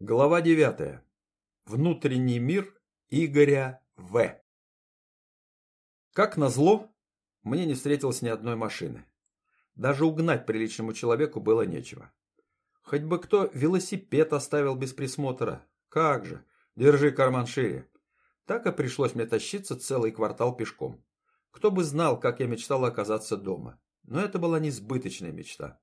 Глава 9. Внутренний мир Игоря В. Как назло, мне не встретилось ни одной машины. Даже угнать приличному человеку было нечего. Хоть бы кто велосипед оставил без присмотра. Как же, держи карман шире. Так и пришлось мне тащиться целый квартал пешком. Кто бы знал, как я мечтал оказаться дома. Но это была несбыточная мечта.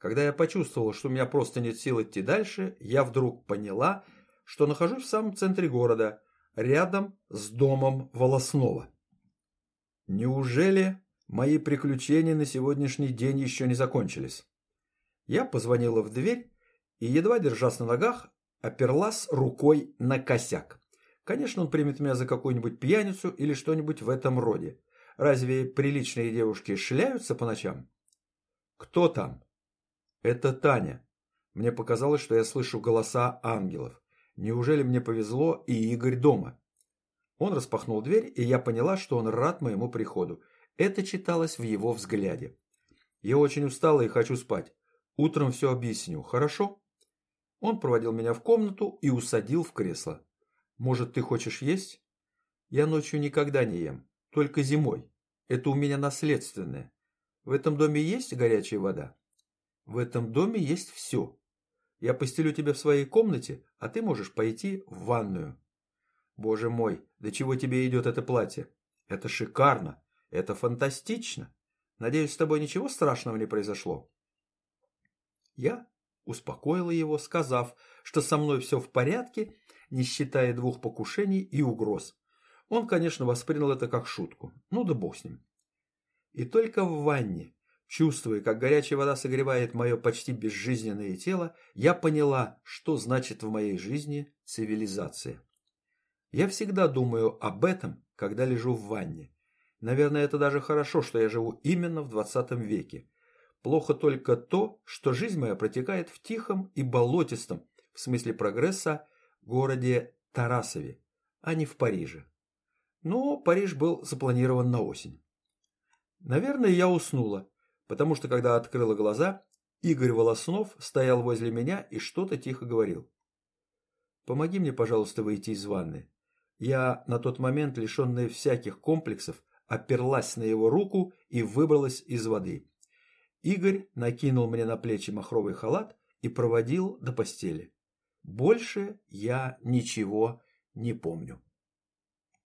Когда я почувствовал, что у меня просто нет сил идти дальше, я вдруг поняла, что нахожусь в самом центре города, рядом с домом Волоснова. Неужели мои приключения на сегодняшний день еще не закончились? Я позвонила в дверь и, едва держась на ногах, оперлась рукой на косяк. Конечно, он примет меня за какую-нибудь пьяницу или что-нибудь в этом роде. Разве приличные девушки шляются по ночам? Кто там? Это Таня. Мне показалось, что я слышу голоса ангелов. Неужели мне повезло и Игорь дома? Он распахнул дверь, и я поняла, что он рад моему приходу. Это читалось в его взгляде. Я очень устала и хочу спать. Утром все объясню, хорошо? Он проводил меня в комнату и усадил в кресло. Может, ты хочешь есть? Я ночью никогда не ем, только зимой. Это у меня наследственное. В этом доме есть горячая вода? В этом доме есть все. Я постелю тебя в своей комнате, а ты можешь пойти в ванную. Боже мой, до чего тебе идет это платье? Это шикарно, это фантастично. Надеюсь, с тобой ничего страшного не произошло. Я успокоила его, сказав, что со мной все в порядке, не считая двух покушений и угроз. Он, конечно, воспринял это как шутку. Ну да бог с ним. И только в ванне, Чувствуя, как горячая вода согревает мое почти безжизненное тело, я поняла, что значит в моей жизни цивилизация. Я всегда думаю об этом, когда лежу в ванне. Наверное, это даже хорошо, что я живу именно в 20 веке. Плохо только то, что жизнь моя протекает в тихом и болотистом, в смысле прогресса, городе Тарасове, а не в Париже. Но Париж был запланирован на осень. Наверное, я уснула, потому что когда открыла глаза, Игорь Волоснов стоял возле меня и что-то тихо говорил. «Помоги мне, пожалуйста, выйти из ванны». Я, на тот момент лишенная всяких комплексов, оперлась на его руку и выбралась из воды. Игорь накинул мне на плечи махровый халат и проводил до постели. Больше я ничего не помню.